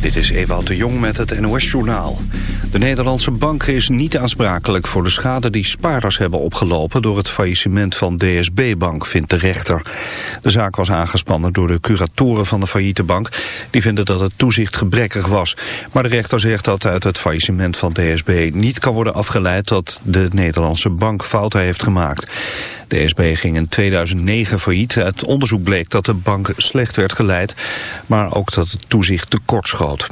Dit is Ewout de Jong met het NOS-journaal. De Nederlandse bank is niet aansprakelijk voor de schade die spaarders hebben opgelopen... door het faillissement van DSB-bank, vindt de rechter. De zaak was aangespannen door de curatoren van de failliete bank. Die vinden dat het toezicht gebrekkig was. Maar de rechter zegt dat uit het faillissement van DSB niet kan worden afgeleid... dat de Nederlandse bank fouten heeft gemaakt. DSB ging in 2009 failliet. Uit onderzoek bleek dat de bank slecht werd geleid, maar ook dat het toezicht tekortschoot.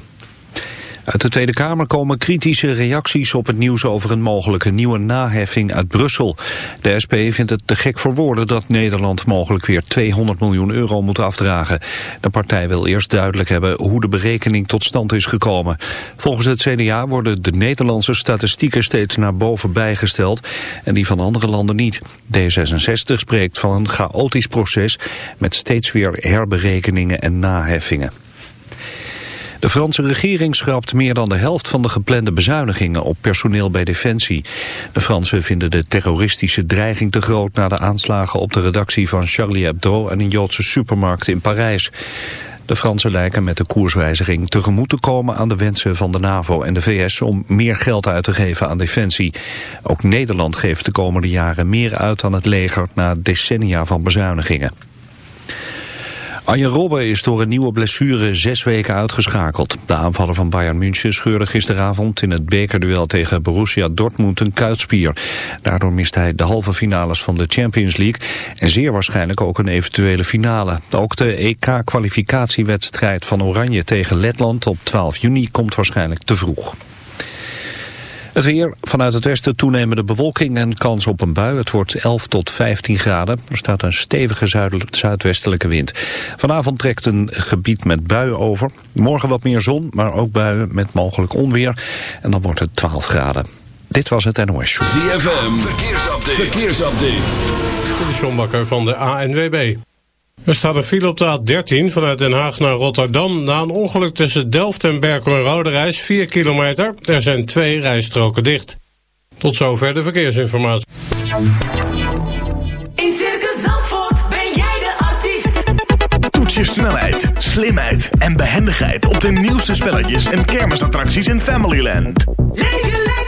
Uit de Tweede Kamer komen kritische reacties op het nieuws over een mogelijke nieuwe naheffing uit Brussel. De SP vindt het te gek voor woorden dat Nederland mogelijk weer 200 miljoen euro moet afdragen. De partij wil eerst duidelijk hebben hoe de berekening tot stand is gekomen. Volgens het CDA worden de Nederlandse statistieken steeds naar boven bijgesteld en die van andere landen niet. D66 spreekt van een chaotisch proces met steeds weer herberekeningen en naheffingen. De Franse regering schrapt meer dan de helft van de geplande bezuinigingen op personeel bij Defensie. De Fransen vinden de terroristische dreiging te groot na de aanslagen op de redactie van Charlie Hebdo en een Joodse supermarkt in Parijs. De Fransen lijken met de koerswijziging tegemoet te komen aan de wensen van de NAVO en de VS om meer geld uit te geven aan defensie. Ook Nederland geeft de komende jaren meer uit aan het leger na decennia van bezuinigingen. Arjen Robben is door een nieuwe blessure zes weken uitgeschakeld. De aanvaller van Bayern München scheurde gisteravond in het bekerduel tegen Borussia Dortmund een kuitspier. Daardoor mist hij de halve finales van de Champions League en zeer waarschijnlijk ook een eventuele finale. Ook de EK-kwalificatiewedstrijd van Oranje tegen Letland op 12 juni komt waarschijnlijk te vroeg. Het weer, vanuit het westen toenemende bewolking en kans op een bui. Het wordt 11 tot 15 graden. Er staat een stevige zuidwestelijke wind. Vanavond trekt een gebied met buien over. Morgen wat meer zon, maar ook buien met mogelijk onweer. En dan wordt het 12 graden. Dit was het NOS Show. ZFM, verkeersupdate. verkeersupdate. De Sjombakker van de ANWB. Er staat een file op de A13 vanuit Den Haag naar Rotterdam... na een ongeluk tussen Delft en Berkel en Roderijs, 4 kilometer. Er zijn twee rijstroken dicht. Tot zover de verkeersinformatie. In Circus Zandvoort ben jij de artiest. Toets je snelheid, slimheid en behendigheid... op de nieuwste spelletjes en kermisattracties in Familyland. Leef je lekker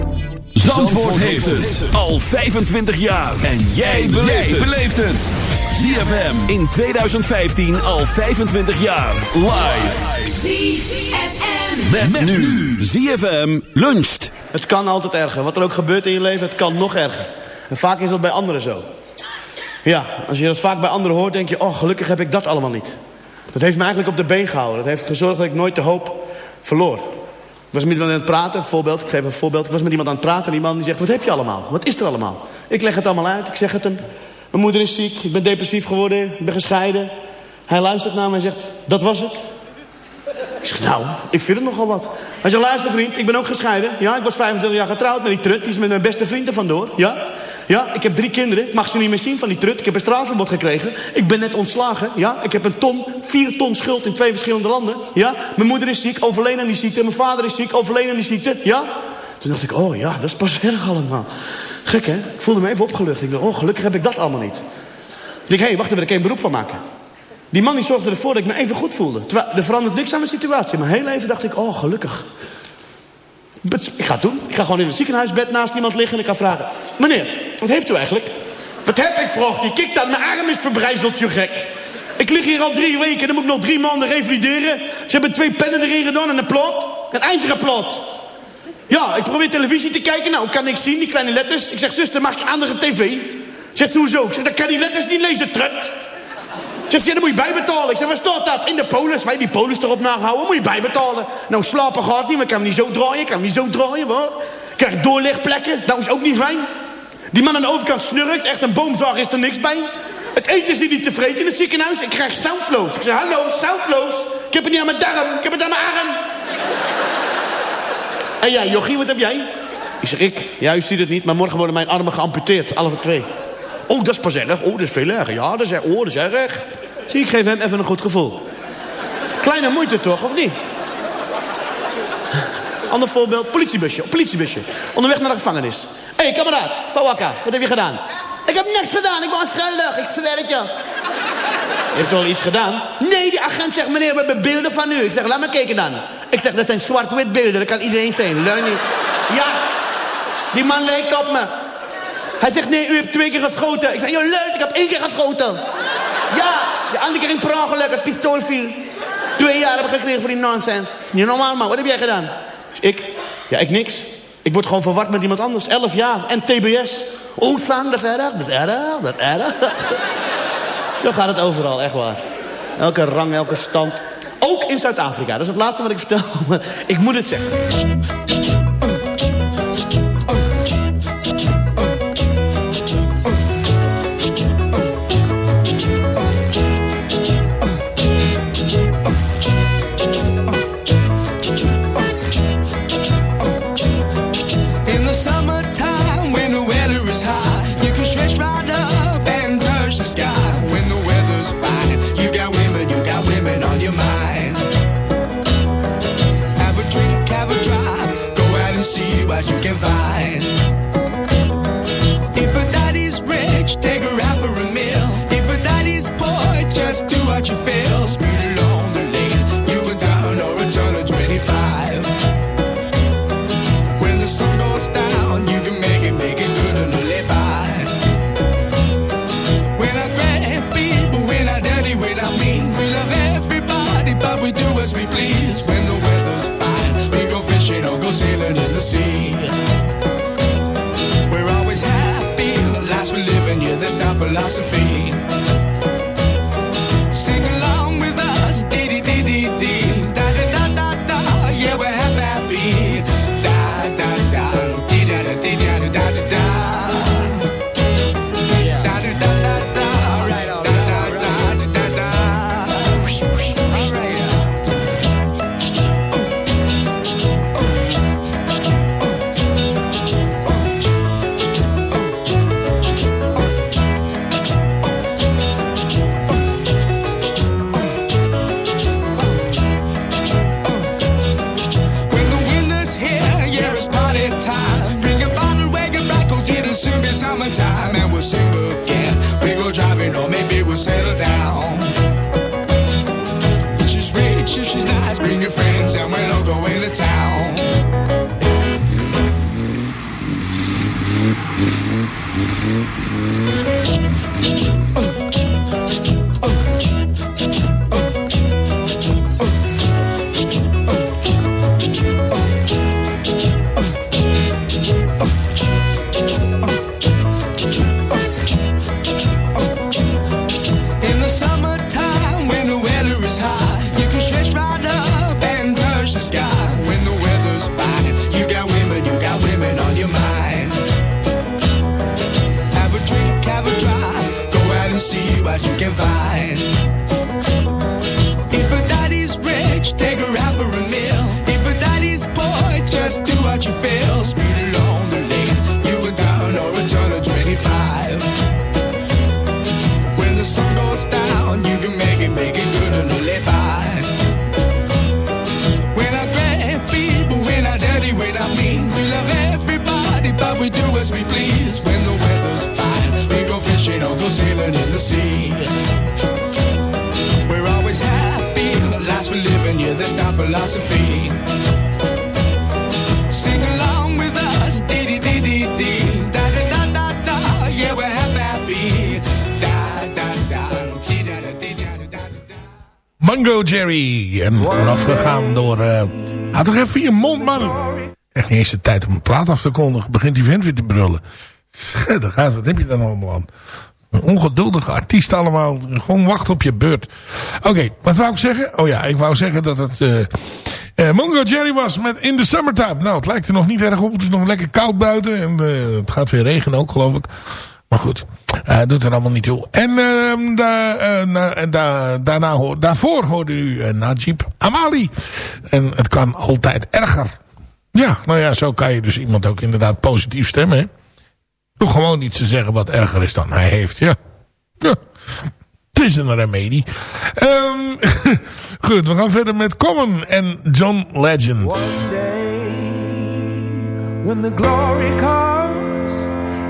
Zandvoort heeft het al 25 jaar. En jij beleeft het. ZFM in 2015 al 25 jaar. Live. ZFM. Met, nu. ZFM luncht. Het kan altijd erger. Wat er ook gebeurt in je leven, het kan nog erger. En vaak is dat bij anderen zo. Ja, als je dat vaak bij anderen hoort, denk je... oh, gelukkig heb ik dat allemaal niet. Dat heeft me eigenlijk op de been gehouden. Dat heeft gezorgd dat ik nooit de hoop verloor. Ik was met iemand aan het praten, voorbeeld. Ik geef een voorbeeld. Ik was met iemand aan het praten en die man die zegt... wat heb je allemaal? Wat is er allemaal? Ik leg het allemaal uit, ik zeg het hem. Mijn moeder is ziek, ik ben depressief geworden, ik ben gescheiden. Hij luistert naar me en zegt, dat was het? Ik zeg, nou, ik vind het nogal wat. Hij zegt, luister vriend, ik ben ook gescheiden. Ja, ik was 25 jaar getrouwd met die trut. Die is met mijn beste vriend er vandoor. Ja? Ja, ik heb drie kinderen. Ik mag ze niet meer zien van die trut. Ik heb een straatverbod gekregen. Ik ben net ontslagen. Ja, ik heb een ton, vier ton schuld in twee verschillende landen. Ja, mijn moeder is ziek, overleden aan die ziekte. Mijn vader is ziek, overleden aan die ziekte. Ja? Toen dacht ik, oh ja, dat is pas erg allemaal. Gek hè? Ik voelde me even opgelucht. Ik dacht, oh gelukkig heb ik dat allemaal niet. Ik hé, hey, wacht even, ik kan een beroep van maken. Die man die zorgde ervoor dat ik me even goed voelde. Terwijl, er verandert niks aan mijn situatie. Maar heel even dacht ik, oh, gelukkig. Ik ga het doen. Ik ga gewoon in een ziekenhuisbed naast iemand liggen en ik ga vragen... Meneer, wat heeft u eigenlijk? Wat heb ik, vroeg hij. Kijk dan, mijn arm is verbrijzeld, je gek. Ik lig hier al drie weken, dan moet ik nog drie maanden revalideren. Ze hebben twee pennen erin gedaan en een plot. Een ijzeren plot. Ja, ik probeer televisie te kijken. Nou, ik kan niks zien, die kleine letters. Ik zeg, zuster, mag ik andere tv? Zegt ze, hoezo? Ik zeg, dan kan die letters niet lezen, trut. Zegt ze, ja, dan moet je bijbetalen. Ik zeg, waar staat dat? In de polis. Wij die polis erop nahouden, moet je bijbetalen. Nou, slapen gaat niet, maar ik kan hem niet zo draaien. Ik kan hem niet zo draaien, wat? Ik krijg doorlegplekken. Nou, is ook niet fijn. Die man aan de overkant snurkt. Echt een boomzaag is er niks bij. Het eten is hier niet tevreden in het ziekenhuis. Ik krijg zoutloos. Ik zeg, hallo, zoutloos. Ik heb het niet aan mijn darm. Ik heb het aan mijn arm. En jij, Jochie, wat heb jij? Ik zeg, ik? Ja, u ziet het niet, maar morgen worden mijn armen geamputeerd. Alle twee. Oh, dat is pas erg. Oh, dat is veel erger. Ja, dat is erg. Oh, dat is erg. Zie, ik geef hem even een goed gevoel. Kleine moeite toch, of niet? Ander voorbeeld, politiebusje, politiebusje. Onderweg naar de gevangenis. Hé, hey, kameraad, Fawaka, wat heb je gedaan? Ik heb niks gedaan, ik ben schuldig, ik zweer het je. Je hebt toch al iets gedaan? Nee, die agent zegt, meneer, we hebben beelden van u. Ik zeg, laat me kijken dan. Ik zeg, dat zijn zwart-wit beelden, dat kan iedereen zijn. Leun niet. Ja, die man lijkt op me. Hij zegt, nee, u hebt twee keer geschoten. Ik zeg, joh, leuk, ik heb één keer geschoten. Ja, de andere keer in per ongeluk, het pistool viel. Twee jaar heb ik gekregen voor die nonsens. Niet normaal, man. Wat heb jij gedaan? Ik? Ja, ik niks. Ik word gewoon verward met iemand anders. Elf jaar en TBS. San, dat erg, dat erg, dat erg. Zo gaat het overal, echt waar. Elke rang, elke stand. Ook in Zuid-Afrika. Dat is het laatste wat ik vertel. Maar ik moet het zeggen. Just do what you feel. Philosophy. Sing along with us, dee dee dee dee dee, da da da da da, yeah, we're happy da da da. Mango Jerry. En voorafgegaan door... eh Houd toch even je mond, man. Echt niet eens de tijd om een plaat af te kondigen. Begint die vent weer te brullen. Schitterend, gaat, wat heb je dan allemaal aan? Ongeduldige artiest allemaal. Gewoon wachten op je beurt. Oké, wat wou ik zeggen? Oh ja, ik wou zeggen dat het... eh eh, Mongo Jerry was met In the Summertime. Nou, het lijkt er nog niet erg op. Het is nog lekker koud buiten. En eh, het gaat weer regenen ook, geloof ik. Maar goed, eh, doet er allemaal niet toe. En ehm, eh, na, daarna, daarvoor hoorde u Najib Amali. En het kan altijd erger. Ja, nou ja, zo kan je dus iemand ook inderdaad positief stemmen. Hè? Doe gewoon iets te zeggen wat erger is dan hij heeft. Ja. ja. Het is een remedie. Ehm, goed, we gaan verder met Common en John Legend. When the glory comes,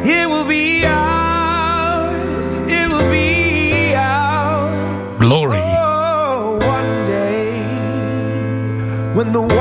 it will be ours. It will be ours. Glory. Oh, one day, when the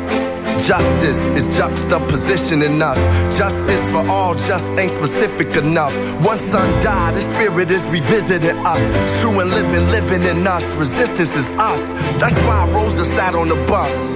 Justice is juxtaposition in us. Justice for all just ain't specific enough. One son died, the spirit is revisiting us. True and living, living in us. Resistance is us. That's why Rosa sat on the bus.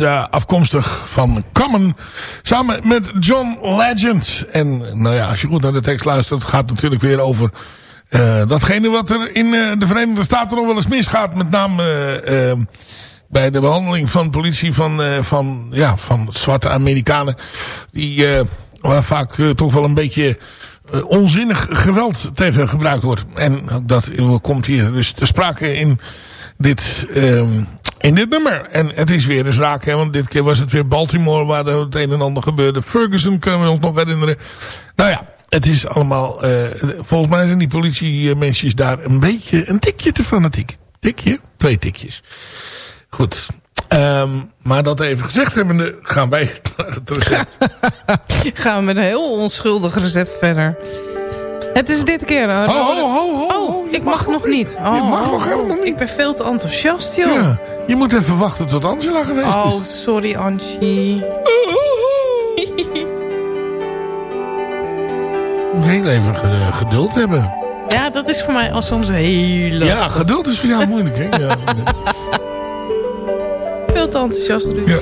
eh, afkomstig van Common. Samen met John Legend. En nou ja, als je goed naar de tekst luistert. gaat het natuurlijk weer over... eh, datgene wat er in eh, de Verenigde Staten nog wel eens misgaat. Met name bij de behandeling van politie van, van, ja, van zwarte Amerikanen. Die, waar vaak toch wel een beetje onzinnig geweld tegen gebruikt wordt. En dat komt hier dus te sprake in dit, ehm, in dit nummer. En het is weer eens raak, hè, want dit keer was het weer Baltimore waar het een en ander gebeurde. Ferguson kunnen we ons nog herinneren. Nou ja, het is allemaal, eh, volgens mij zijn die politiemensen daar een beetje, een tikje te fanatiek. Tikje? Twee tikjes. Goed. Ehm, maar dat even gezegd hebbende, gaan wij naar het recept. Gaan we met een heel onschuldig recept verder. Het is dit keer. Ho, ho, ho, ho, Oh, ik mag, nog niet. Oh, Je mag oh, nog helemaal oh. niet. Ik ben veel te enthousiast, joh. Ja, je moet even wachten tot Angela geweest Oh, is. sorry, Angie. Heel even ge- geduld hebben. Ja, dat is voor mij al soms heel lastig. Ja, geduld is voor jou moeilijk, hè? Ja. Veel te enthousiast. Ruud. ja.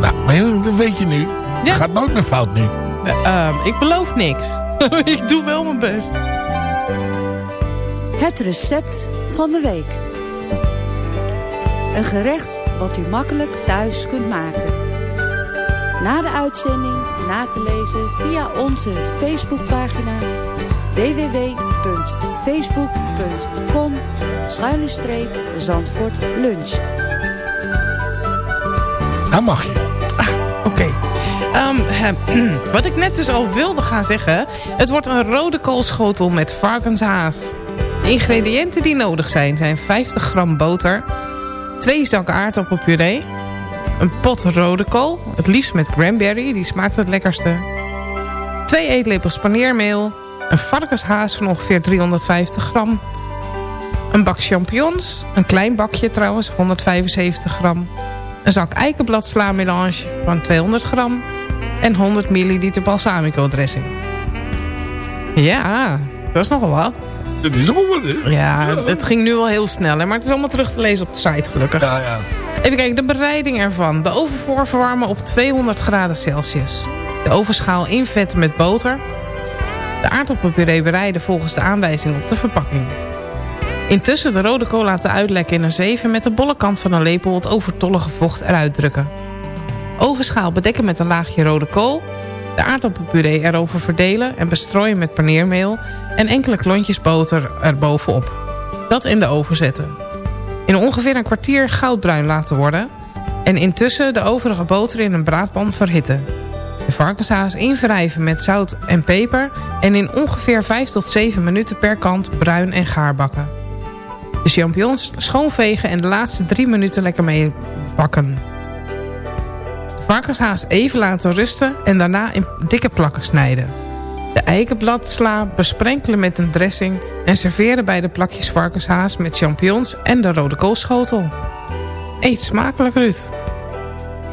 Nou, maar dat weet je nu. Het Ja. gaat nooit meer fout nu. Eh, ehm, ik beloof niks. ik doe wel mijn best. Het recept van de week. Een gerecht wat u makkelijk thuis kunt maken. Na de uitzending na te lezen via onze Facebookpagina www.facebook.com Zandvoort Lunch. Nou mag je. Oké. Ehm, wat ik net dus al wilde gaan zeggen. Het wordt een rode koolschotel met varkenshaas. Ingrediënten die nodig zijn zijn 50 gram boter. 2 zakken aardappelpuree. Een pot rode kool. Het liefst met cranberry, die smaakt het lekkerste. 2 eetlepels paneermeel. Een varkenshaas van ongeveer 350 gram. Een bak champignons. Een klein bakje trouwens, 175 gram. Een zak eikenblad slamelange van 200 gram. En 100 milliliter balsamico dressing. Ja, dat is nogal wat. Dat is wat, hè? Ja, het ging nu wel heel snel. Hè? Maar het is allemaal terug te lezen op de site gelukkig. Ja, ja. Even kijken, de bereiding ervan. De oven voorverwarmen op 200 graden Celsius. De ovenschaal invetten met boter. De aardappelpuree bereiden volgens de aanwijzing op de verpakking. Intussen de rode kool laten uitlekken in een zeven... met de bolle kant van een lepel het overtollige vocht eruit drukken. Ovenschaal bedekken met een laagje rode kool. De aardappelpuree erover verdelen en bestrooien met paneermeel... en enkele klontjes boter erbovenop. Dat in de oven zetten. In ongeveer een kwartier goudbruin laten worden... en intussen de overige boter in een braadpan verhitten. De varkenshaas invrijven met zout en peper... en in ongeveer 5 tot 7 minuten per kant bruin en gaar bakken. De champignons schoonvegen en de laatste 3 minuten lekker mee bakken. Varkenshaas even laten rusten en daarna in dikke plakken snijden. De eikenbladsla besprenkelen met een dressing... en serveren bij de plakjes varkenshaas met champignons en de rode koolschotel. Eet smakelijk, Ruud.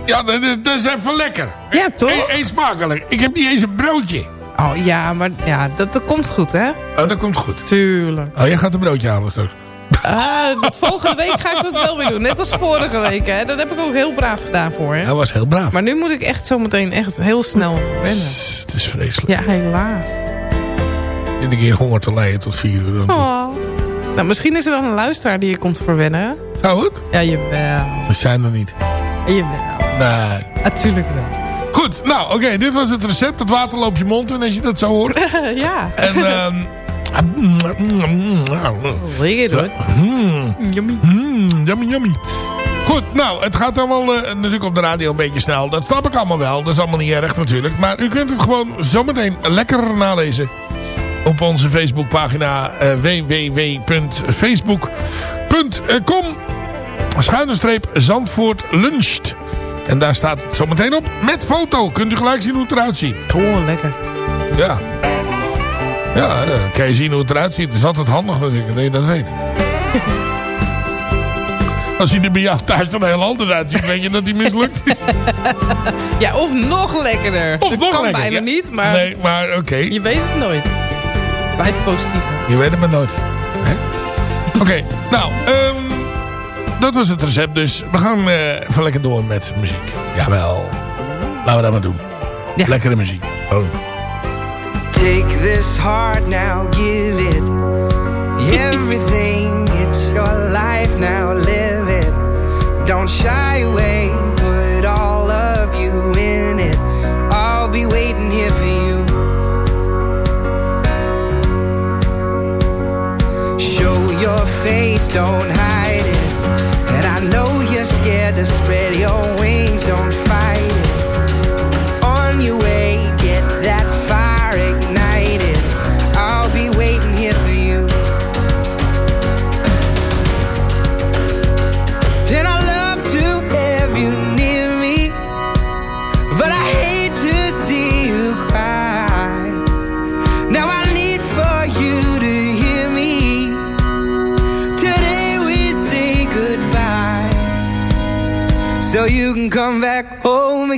Ja, dat, is even lekker. Ja, toch? Eet, eet smakelijk. Ik heb niet eens een broodje. Oh ja, maar ja, dat, dat komt goed, hè? Oh, dat komt goed. Tuurlijk. Oh, jij gaat een broodje halen straks. Ah, de volgende week ga ik dat wel weer doen. Net als vorige week, hè? Dat heb ik ook heel braaf gedaan voor je. Hij was heel braaf. Maar nu moet ik echt zometeen echt heel snel wennen. Het is vreselijk. Ja, helaas. Iedere keer honger te lijden tot vier uur. Oh. Nou, misschien is er wel een luisteraar die je komt verwennen, hè? Zou het? Ja, jawel. We zijn er niet. Jawel. Nee. Natuurlijk wel. Goed, nou oké, dit was het recept. Het water loopt je mond in als je dat zo hoort. ja. En ehm Lekker hoor. Mm, Yummy. mm, yummy, yummy. Goed, nou, het gaat allemaal eh, natuurlijk op de radio een beetje snel. Dat snap ik allemaal wel. Dat is allemaal niet erg natuurlijk. Maar u kunt het gewoon zometeen lekker nalezen. Op onze Facebookpagina uh, www.facebook.com Schuine Zandvoort luncht. En daar staat het zometeen op met foto. Kunt u gelijk zien hoe het eruit ziet. Oh, lekker. Ja. Ja, eh, dan kan je zien hoe het eruit ziet. Het is altijd handig natuurlijk, dat je dat weet. Als hij er bij jou thuis er heel anders uitziet, weet je dat hij mislukt is. Ja, of nog lekkerder. Of dat nog kan lekker, bijna ja. niet, maar Nee, maar oké. je weet het nooit. Blijf positief. Je weet het maar nooit. Oké, nou, ehm, dat was het recept dus. We gaan eh, even lekker door met muziek. Jawel. Laten we dat maar doen. Lekkere muziek. Oh. Take this heart now, give it everything. It's your life now, live it. Don't shy away, put all of you in it. I'll be waiting here for you. Show your face, don't hide it. And I know you're scared to spread your wings, don't fight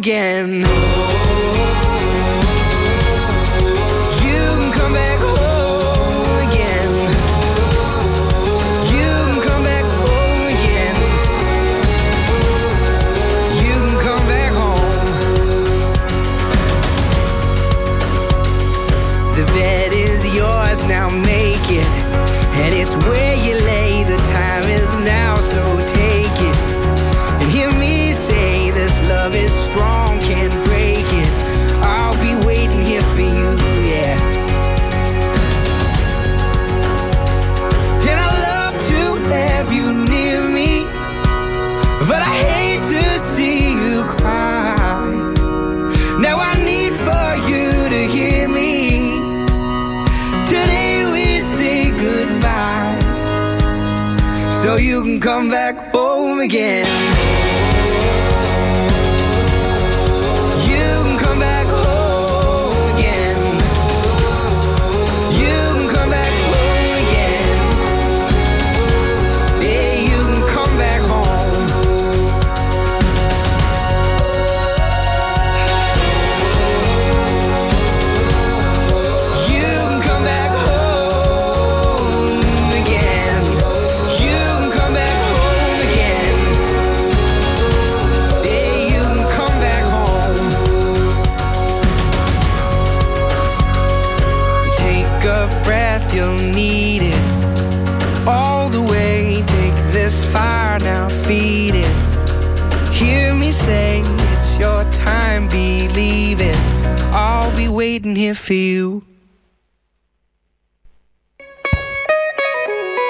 again. So you can come back home again.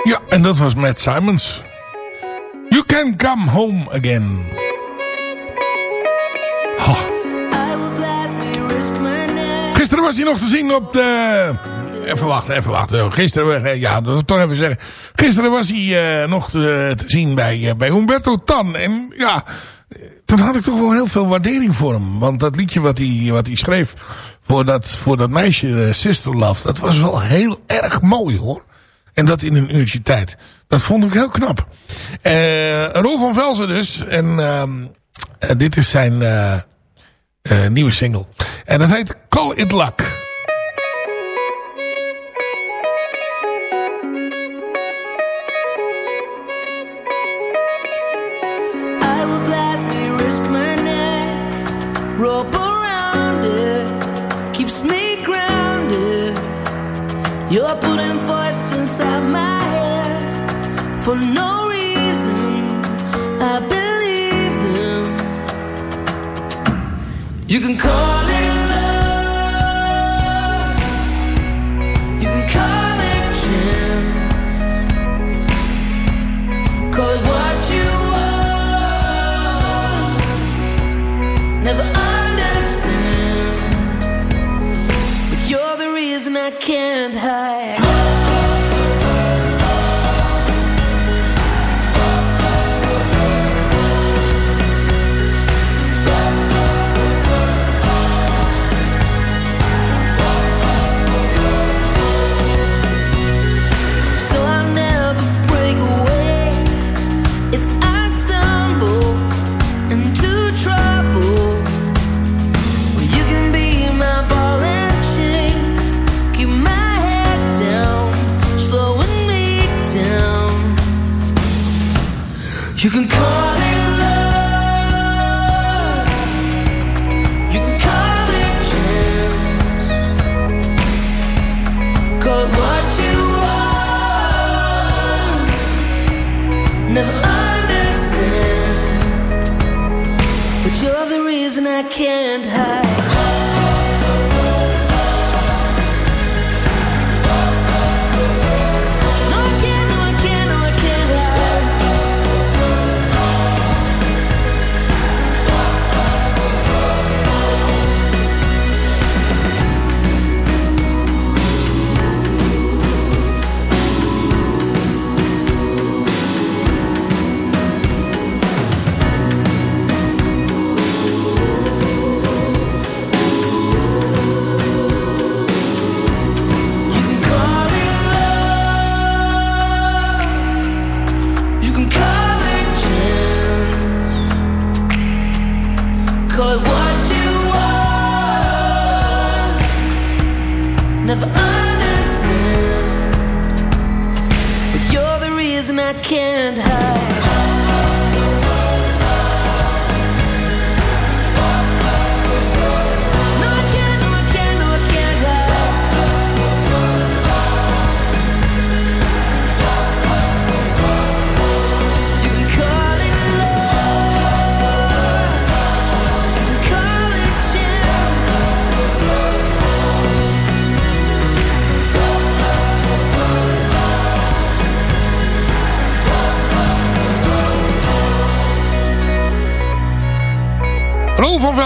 Ja, en dat was Matt Simons. You can come home again. Gisteren was hij nog te zien op de... Even wachten, even wachten. Gisteren, eh, ja, dat toch even zeggen. Gisteren was hij eh, nog te, te zien bij, eh, bij Humberto Tan. En ja, toen had ik toch wel heel veel waardering voor hem. Want dat liedje wat hij, wat hij schreef voor dat, voor dat meisje, eh, Sister Love, dat was wel heel erg mooi hoor. En dat in een uurtje tijd. Dat vond ik heel knap. Rol van Velzen dus. En ehm, eh, dit is zijn nieuwe single. En dat heet Call It Luck. You're putting voice inside my head for no reason. I believe them. You can call it love, you can call it chance, call it what you want. Never I can't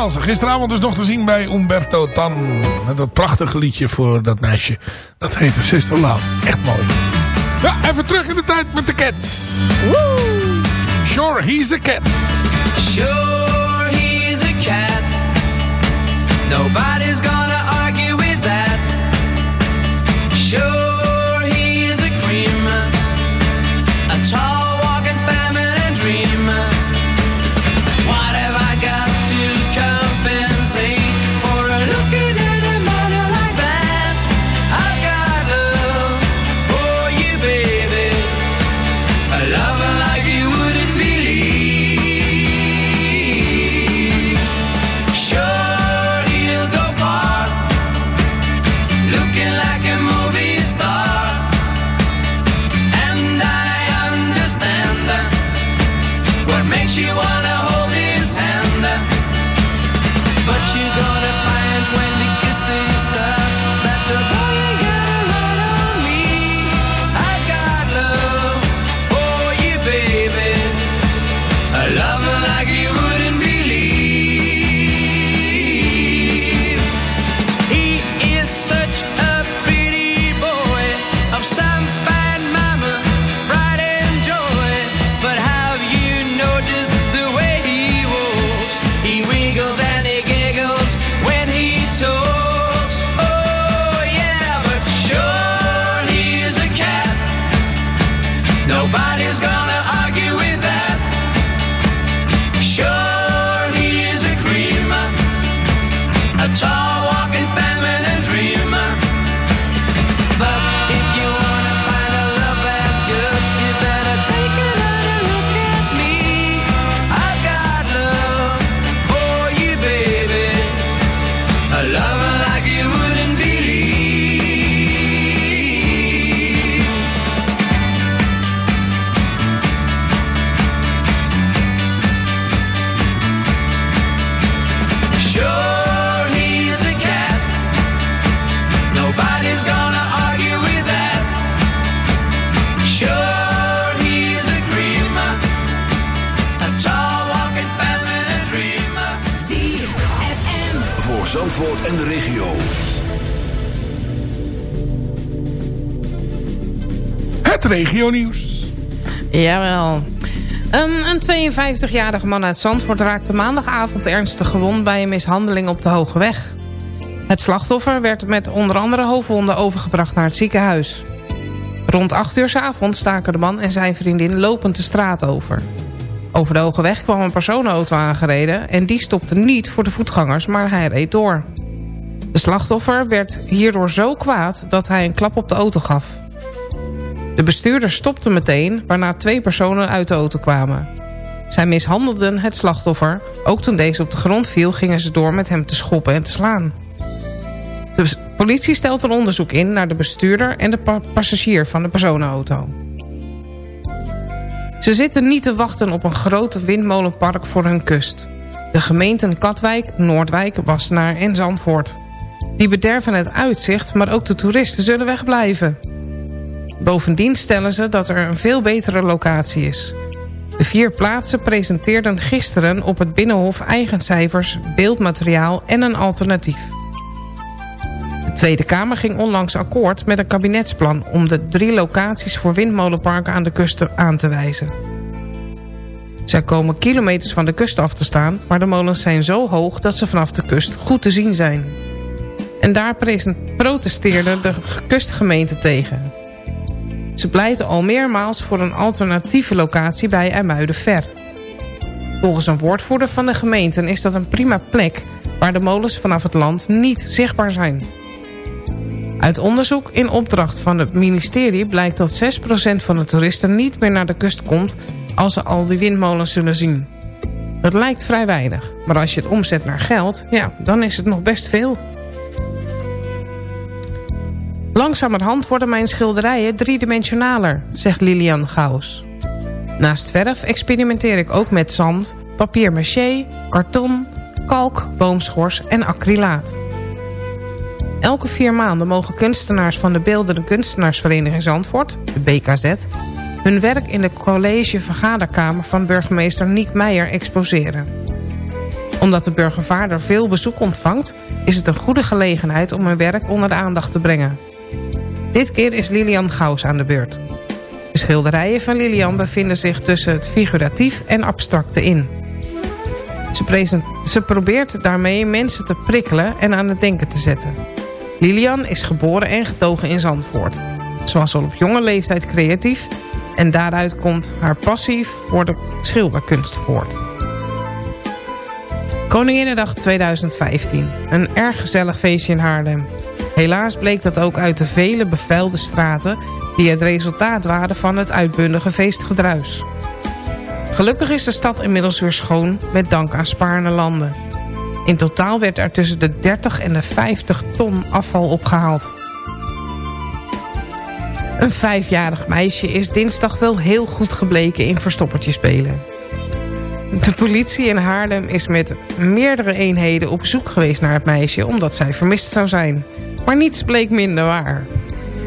Gisteravond dus nog te zien bij Umberto Tan. Met dat prachtige liedje voor dat meisje. Dat heet Sister Love. Echt mooi. Ja, even terug in de tijd met de Cats. Woo! Sure, he's a cat. Sure, he's a cat. Nobody's gonna argue with that. Sure. regionieuws. Jawel. Ehm, een 52-jarige man uit Zandvoort raakte maandagavond ernstig gewond... bij een mishandeling op de Hoge Weg. Het slachtoffer werd met onder andere hoofdwonden overgebracht naar het ziekenhuis. Rond 8 uur s avonds staken de man en zijn vriendin lopend de straat over. Over de Hoge Weg kwam een personenauto aangereden... en die stopte niet voor de voetgangers, maar hij reed door. De slachtoffer werd hierdoor zo kwaad dat hij een klap op de auto gaf. De bestuurder stopte meteen, waarna twee personen uit de auto kwamen. Zij mishandelden het slachtoffer. Ook toen deze op de grond viel, gingen ze door met hem te schoppen en te slaan. De politie stelt een onderzoek in naar de bestuurder en de pa- passagier van de personenauto. Ze zitten niet te wachten op een grote windmolenpark voor hun kust. De gemeenten Katwijk, Noordwijk, Wassenaar en Zandvoort. Die bederven het uitzicht, maar ook de toeristen zullen wegblijven. Bovendien stellen ze dat er een veel betere locatie is. De vier plaatsen presenteerden gisteren op het Binnenhof eigen cijfers, beeldmateriaal en een alternatief. De Tweede Kamer ging onlangs akkoord met een kabinetsplan... om de drie locaties voor windmolenparken aan de kust aan te wijzen. Zij komen kilometers van de kust af te staan... maar de molens zijn zo hoog dat ze vanaf de kust goed te zien zijn. En daar protesteerde de kustgemeente tegen. Ze pleiten al meermaals voor een alternatieve locatie bij IJmuiden-Ver. Volgens een woordvoerder van de gemeente is dat een prima plek... waar de molens vanaf het land niet zichtbaar zijn. Uit onderzoek in opdracht van het ministerie blijkt dat 6% van de toeristen niet meer naar de kust komt als ze al die windmolens zullen zien. Dat lijkt vrij weinig, maar als je het omzet naar geld, ja, dan is het nog best veel. Langzamerhand worden mijn schilderijen driedimensionaler, zegt Lilian Gauws. Naast verf experimenteer ik ook met zand, papier maché, karton, kalk, boomschors en acrylaat. Elke vier maanden mogen kunstenaars van de Beeldende Kunstenaarsvereniging Zandvoort, de BKZ... hun werk in de college-vergaderkamer van burgemeester Niek Meijer exposeren. Omdat de burgervader veel bezoek ontvangt... is het een goede gelegenheid om hun werk onder de aandacht te brengen. Dit keer is Lilian Gauws aan de beurt. De schilderijen van Lilian bevinden zich tussen het figuratief en abstracte in. Ze, ze probeert daarmee mensen te prikkelen en aan het denken te zetten. Lilian is geboren en getogen in Zandvoort. Ze was al op jonge leeftijd creatief... en daaruit komt haar passie voor de schilderkunst voort. Koninginnedag 2015. Een erg gezellig feestje in Haarlem. Helaas bleek dat ook uit de vele bevuilde straten... die het resultaat waren van het uitbundige feestgedruis. Gelukkig is de stad inmiddels weer schoon... met dank aan Spaarne landen. In totaal werd er tussen de 30 en de 50 ton afval opgehaald. Een vijfjarig meisje is dinsdag wel heel goed gebleken in verstoppertje spelen. De politie in Haarlem is met meerdere eenheden op zoek geweest naar het meisje... omdat zij vermist zou zijn. Maar niets bleek minder waar.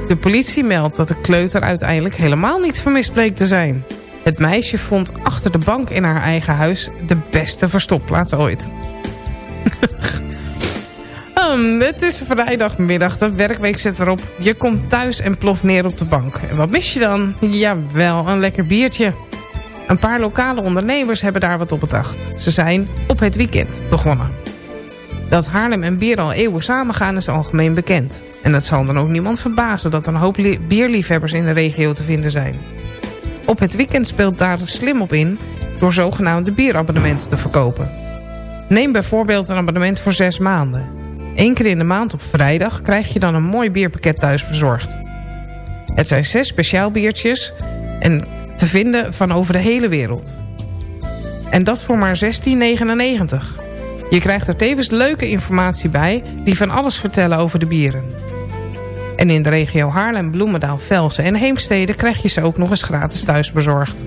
De politie meldt dat de kleuter uiteindelijk helemaal niet vermist bleek te zijn. Het meisje vond achter de bank in haar eigen huis de beste verstopplaats ooit. Ehm, het is vrijdagmiddag, de werkweek zit erop. Je komt thuis en ploft neer op de bank. En wat mis je dan? Jawel, een lekker biertje. Een paar lokale ondernemers hebben daar wat op bedacht. Ze zijn op het weekend begonnen. Dat Haarlem en bier al eeuwen samengaan is algemeen bekend. En het zal dan ook niemand verbazen dat er een hoop li- bierliefhebbers in de regio te vinden zijn. Op het weekend speelt daar slim op in door zogenaamde bierabonnementen te verkopen. Neem bijvoorbeeld een abonnement voor zes maanden. Eén keer in de maand op vrijdag krijg je dan een mooi bierpakket thuis bezorgd. Het zijn zes speciaal biertjes en te vinden van over de hele wereld. En dat voor maar 16,99. Je krijgt er tevens leuke informatie bij die van alles vertellen over de bieren. En in de regio Haarlem, Bloemendaal, Velsen en Heemstede krijg je ze ook nog eens gratis thuis bezorgd.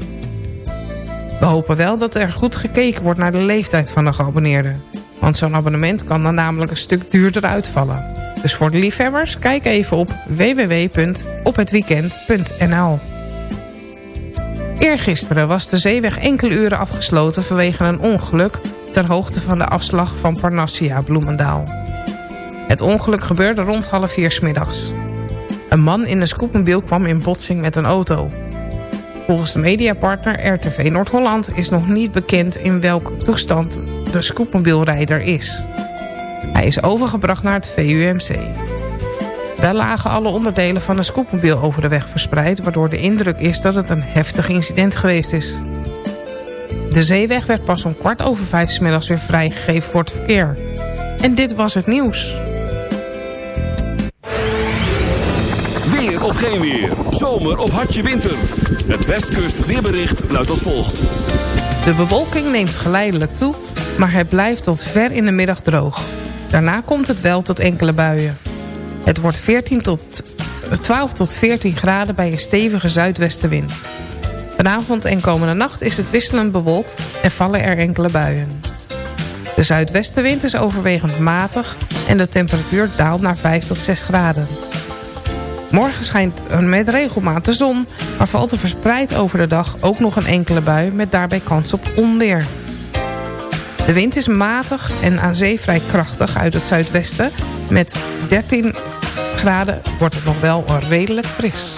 We hopen wel dat er goed gekeken wordt naar de leeftijd van de geabonneerden. Want zo'n abonnement kan dan namelijk een stuk duurder uitvallen. Dus voor de liefhebbers, kijk even op www.ophetweekend.nl Eergisteren was de zeeweg enkele uren afgesloten vanwege een ongeluk... ter hoogte van de afslag van Parnassia Bloemendaal. Het ongeluk gebeurde rond half vier middags. Een man in een scootmobiel kwam in botsing met een auto. Volgens de mediapartner RTV Noord-Holland is nog niet bekend in welk toestand de scootmobielrijder is. Hij is overgebracht naar het VUMC. Wel lagen alle onderdelen van een scootmobiel over de weg verspreid... waardoor de indruk is dat het een heftig incident geweest is. De zeeweg werd pas om kwart over vijf middags weer vrijgegeven voor het verkeer. En dit was het nieuws. Weer of geen weer. Zomer of hartje winter. Het Westkust weerbericht luidt als volgt. De bewolking neemt geleidelijk toe, maar het blijft tot ver in de middag droog. Daarna komt het wel tot enkele buien. Het wordt 14 tot, 12 tot 14 graden bij een stevige zuidwestenwind. Vanavond en komende nacht is het wisselend bewolkt en vallen er enkele buien. De zuidwestenwind is overwegend matig en de temperatuur daalt naar 5 tot 6 graden. Morgen schijnt met regelmaat zon, maar valt er verspreid over de dag ook nog een enkele bui met daarbij kans op onweer. De wind is matig en aan zee vrij krachtig uit het zuidwesten. Met 13 graden wordt het nog wel redelijk fris.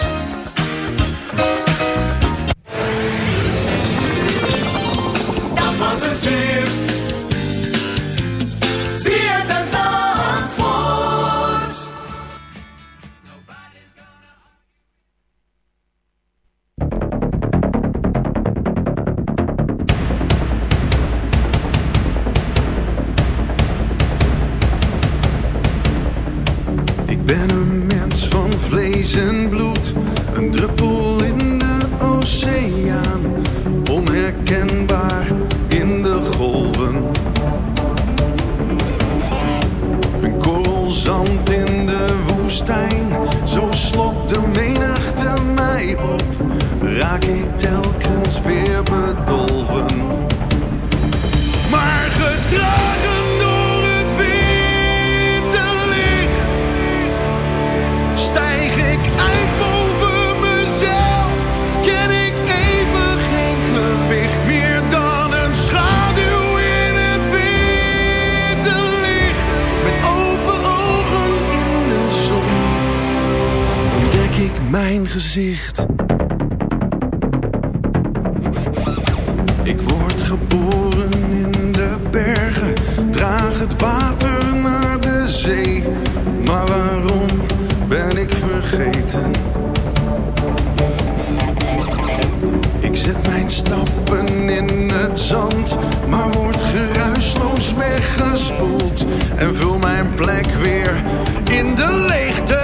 Stappen in het zand, maar word geruisloos weggespoeld. En vul mijn plek weer in de leegte.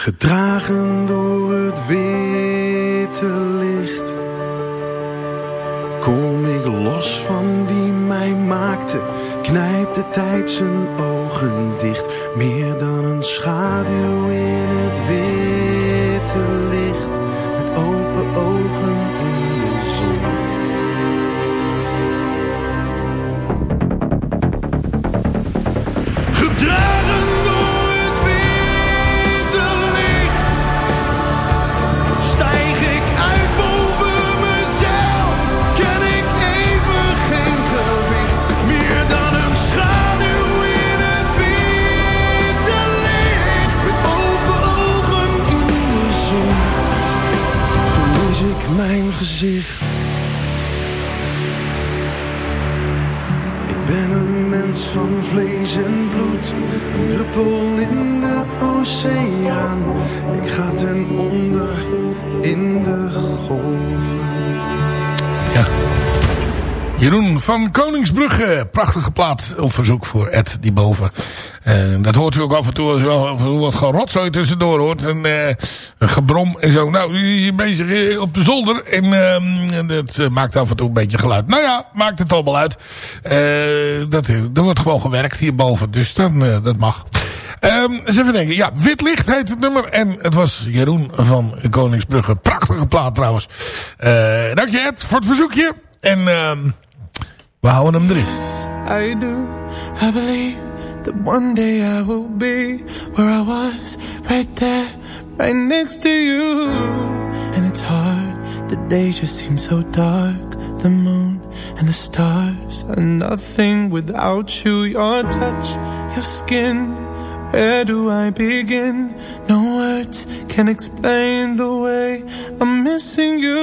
Gedragen door het witte licht. Kom ik los van wie mij maakte Knijpt de tijd zijn ogen druppel in de oceaan. Ik ga ten onder in de golven. Ja. Jeroen van Koningsbrugge. Prachtige plaat op verzoek voor Ed die boven. Eh, dat hoort u ook af en toe als toe wat gerotzooi tussendoor hoort. En, eh, een gebrom en zo. Nou, u is bezig eh, op de zolder. En ehm, dat maakt af en toe een beetje geluid. Nou ja, maakt het allemaal uit. Dat, er wordt gewoon gewerkt hierboven. Dus dan, dat mag. Ehm, eens even denken. Ja, Wit Licht heet het nummer. En het was Jeroen van Koningsbrugge. Prachtige plaat trouwens. Eh, dank je Ed voor het verzoekje. En ehm, we houden hem erin. I do. I believe that one day I will be where I was, right there, right next to you. And it's hard, the days just seem so dark. The moon and the stars are nothing without you. Your touch, your skin. Where do I begin? No words can explain the way I'm missing you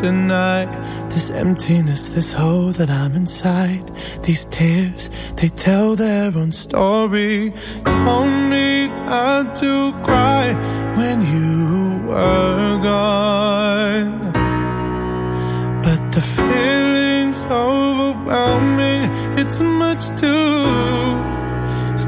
tonight. This emptiness, this hole that I'm inside. These tears, they tell their own story. Me not to cry when you were gone. But the feeling's overwhelming. It's much too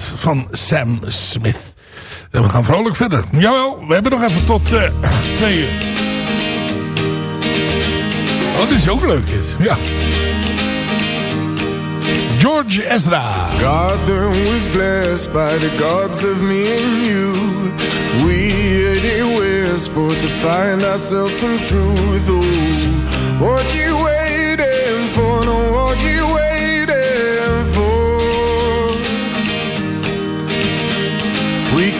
van Sam Smith. En we gaan vrolijk verder. Jawel, we hebben nog even tot eh, twee uur. Dit is ook leuk dit. Ja. George Ezra. Garden was blessed by the gods of me and you. We anywheres for to find ourselves some truth. Oh, what you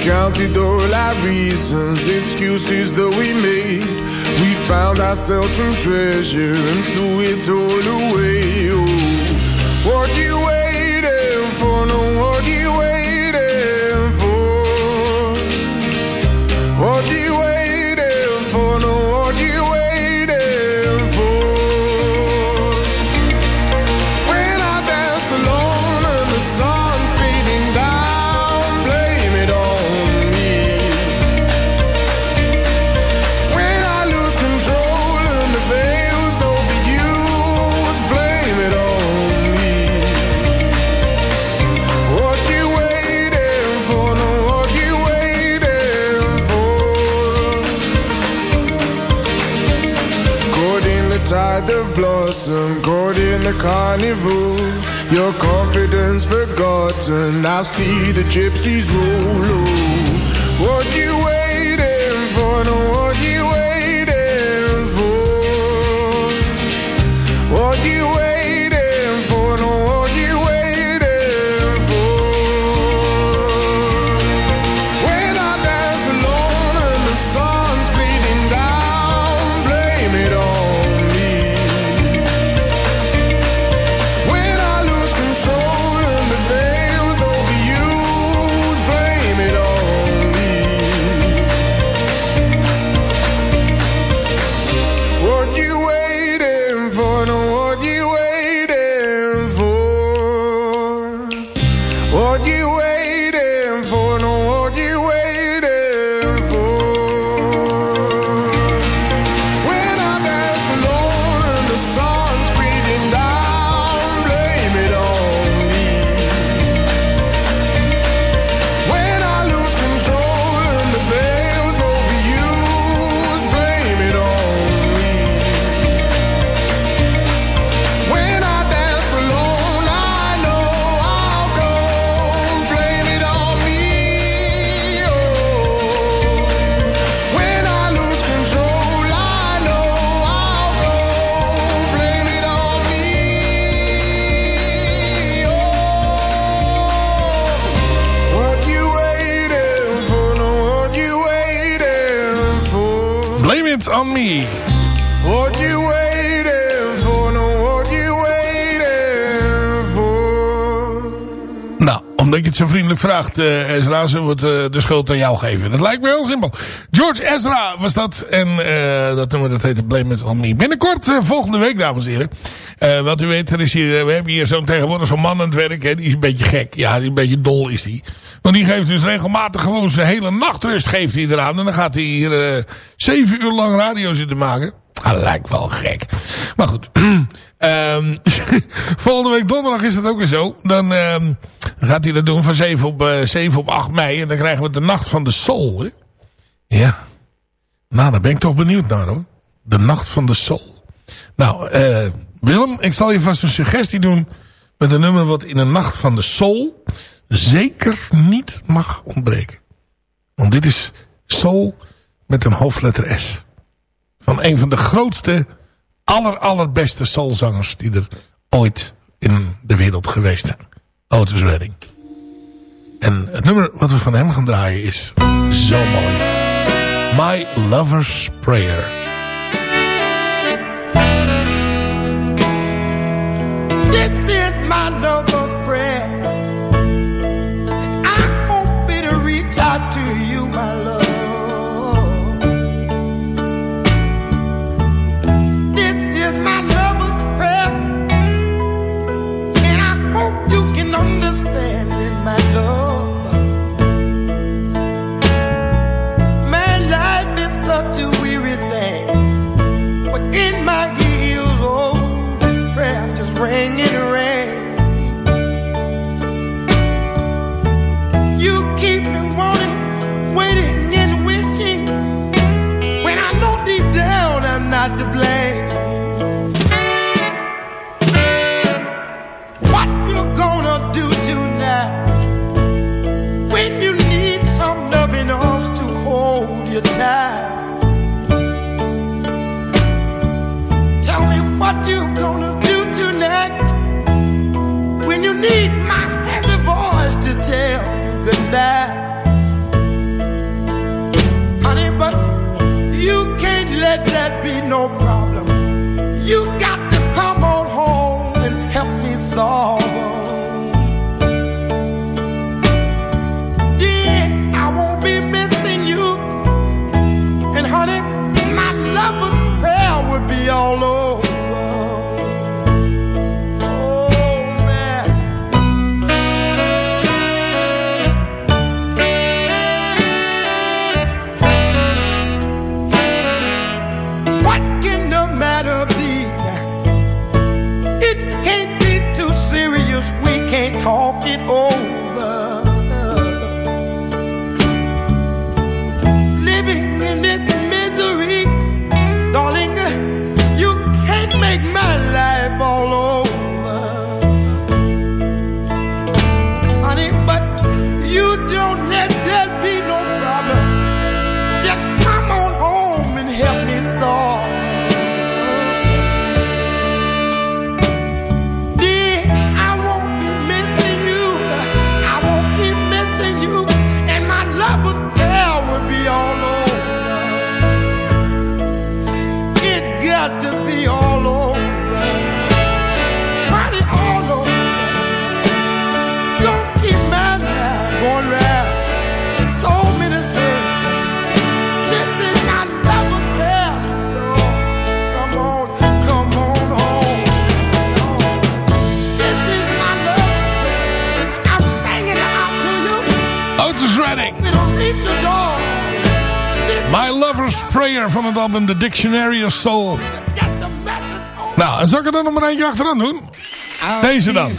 counted all our reasons, excuses that we made. We found ourselves some treasure and threw it all away. Oh, what you waiting for? No, what you waiting for? What you waiting carnival. Your confidence forgotten. I see the gypsies roll. What on me. What you waiting for? No, what you waiting for? Nou, omdat je het zo vriendelijk vraagt, eh, Ezra, we het, eh, de schuld aan jou geven. Dat lijkt me heel simpel. George Ezra was dat. En eh, dat nummer dat heette Blame It On Me. Binnenkort, volgende week, dames en heren. Wat u weet, er is hier, we hebben hier zo'n tegenwoordig zo'n man aan het werk. Hè, die is een beetje gek. Ja, die is een beetje dol is die. Want die geeft dus regelmatig gewoon zijn hele nachtrust geeft hij eraan. En dan gaat hij hier eh, zeven uur lang radio zitten maken. Dat lijkt wel gek. Maar goed. Ehm, volgende week donderdag is dat ook weer zo. Dan ehm, gaat hij dat doen van 7 op, eh 7 op 8 mei. En dan krijgen we de Nacht van de Soul. Hè? Ja. Nou, daar ben ik toch benieuwd naar hoor. De Nacht van de Soul. Nou, eh Willem, ik zal je vast een suggestie doen. Met een nummer wat in de Nacht van de Soul zeker niet mag ontbreken. Want dit is Soul met een hoofdletter S. Van een van de grootste, aller allerbeste soulzangers die er ooit in de wereld geweest zijn. Otis Redding. En het nummer wat we van hem gaan draaien is zo mooi. My Lover's Prayer. This is my lover's het album The Dictionary of Soul. Nou, en zal ik er dan nog maar eentje achteraan doen? Deze dan.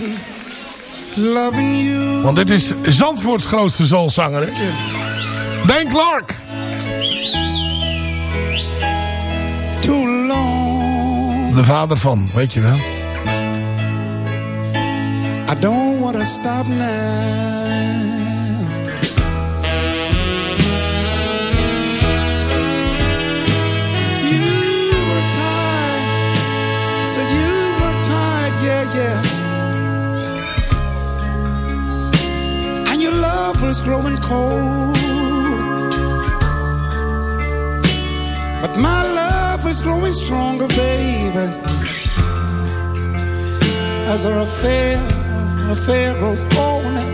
Want dit is Zandvoorts grootste soulzanger. hè? Dan Clark. Too long. De vader van, weet je wel. I don't want to stop now. Was growing cold. But my love is growing stronger, baby. As our affair, affair grows older.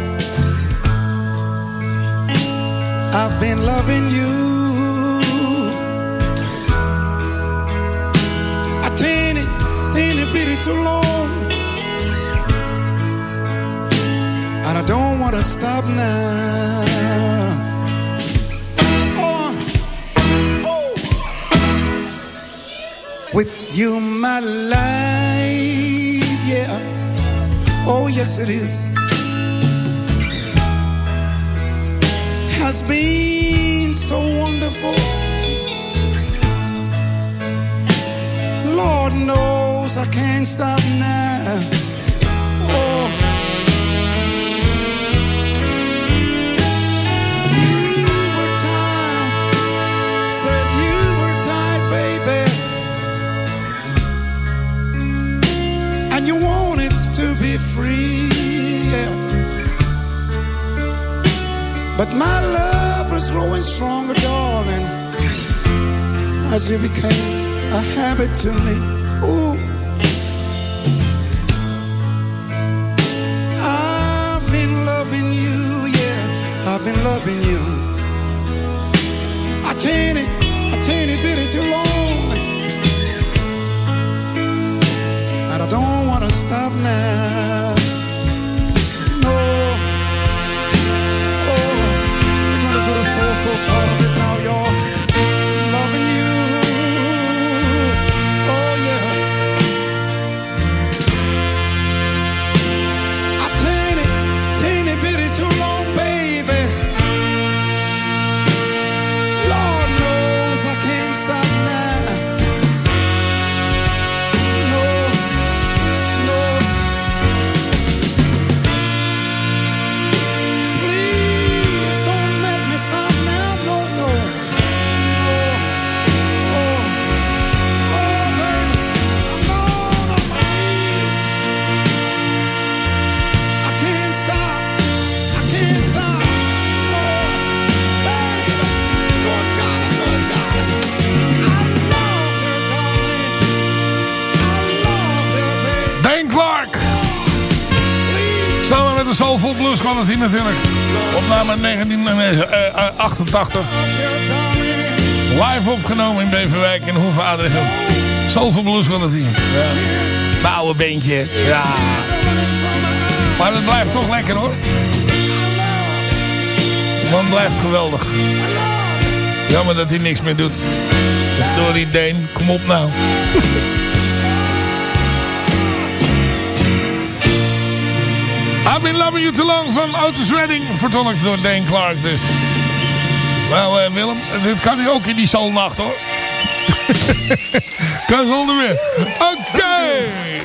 I've been loving you. A teeny, teeny bitty too long. And I don't want to stop now. Oh, oh. With you, my life, yeah. Oh, yes, it is. Has been so wonderful. Lord knows I can't stop now. Oh. But my love was growing stronger, darling, as it became a habit to me. Ooh. I've been loving you, yeah, I've been loving you. I teeny, a teeny bitty too long. And I don't want to stop now. Natuurlijk. Opname 1988. Live opgenomen in Beverwijk in Hoevader. Soulful Blues Quality. Ja. Mijn oude beentje. Ja. Maar het blijft toch lekker hoor. Man blijft geweldig. Jammer dat hij niks meer doet. Sorry Deen, kom op nou. I've been loving you too long van Otis Redding. Vertolkt door Dane Clark dus. Nou eh, Willem, dit kan ook in die zolnacht hoor. kan zonder meer. Oké.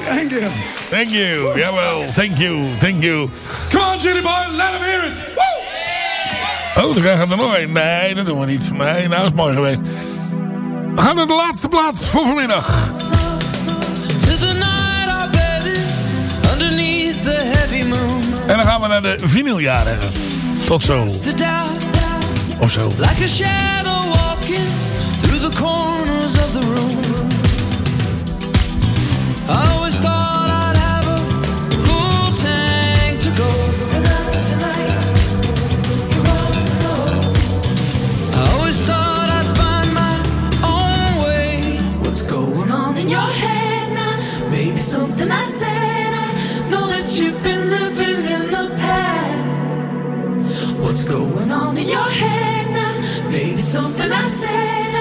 Thank you. Thank you. Jawel. Thank you. Thank you. Come on, Judy boy, let him hear it. Oh, dan krijgen we er nog een. Nee, dat doen we niet. Nee, nou is het mooi geweest. We gaan naar de laatste plaat voor vanmiddag. To the night our bed is underneath the heavy moon. En dan gaan we naar de vinyljaren. Tot zo. Of zo. like a shadow walking through the corners of the room. say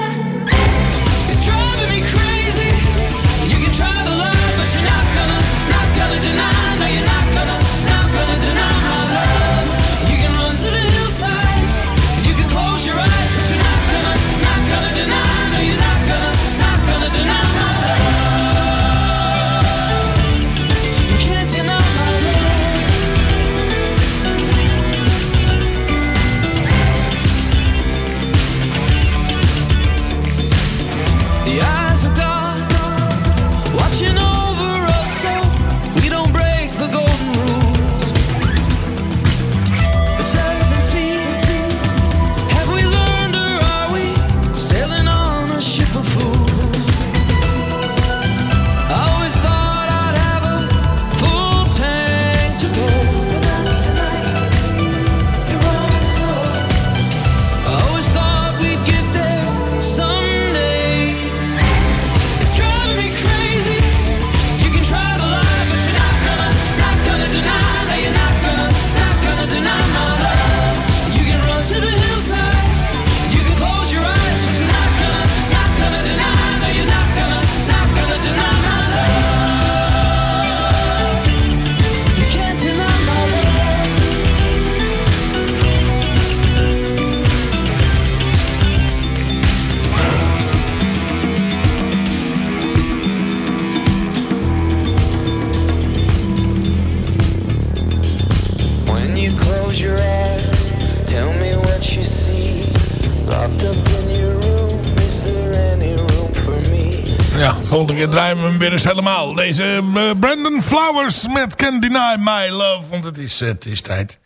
volgende keer draaien we hem weer eens helemaal. Deze eh, Brandon Flowers met Can Deny My Love. Want het is, eh, het is tijd.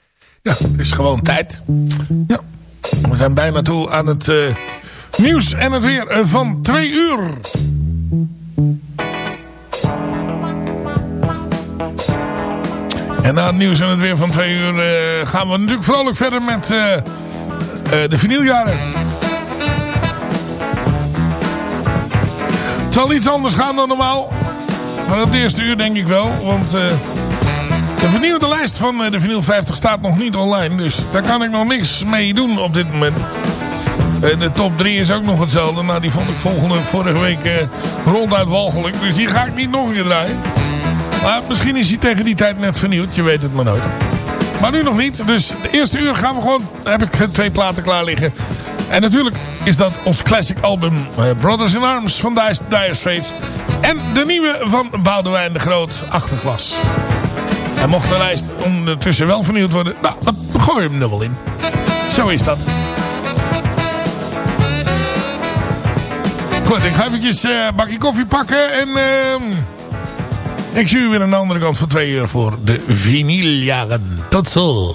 Ja, het is gewoon tijd. Ja, we zijn bijna toe aan het eh, nieuws en het weer van twee uur. En na het nieuws en het weer van twee uur gaan we natuurlijk vrolijk verder met eh, de vinyljaren. Het zal iets anders gaan dan normaal. Maar het eerste uur denk ik wel. Want eh, de vernieuwde lijst van eh, de vinyl 50 staat nog niet online. Dus daar kan ik nog niks mee doen op dit moment. Eh, de top 3 is ook nog hetzelfde. Nou, die vond ik vorige week eh, ronduit walgelijk. Dus die ga ik niet nog een keer draaien. Maar misschien is hij tegen die tijd net vernieuwd. Je weet het maar nooit. Maar nu nog niet. Dus de eerste uur gaan we gewoon... heb ik twee platen klaar liggen. En natuurlijk is dat ons classic album eh, Brothers in Arms van Dire, Straits. En de nieuwe van Boudewijn de Groot, Achterklas. En mocht de lijst ondertussen wel vernieuwd worden... Nou, dan gooi je hem er wel in. Zo is dat. Goed, ik ga eventjes eh, een bakje koffie pakken en... ehm, ik zie u weer aan de andere kant van twee uur voor de vinyljaren. Tot zo.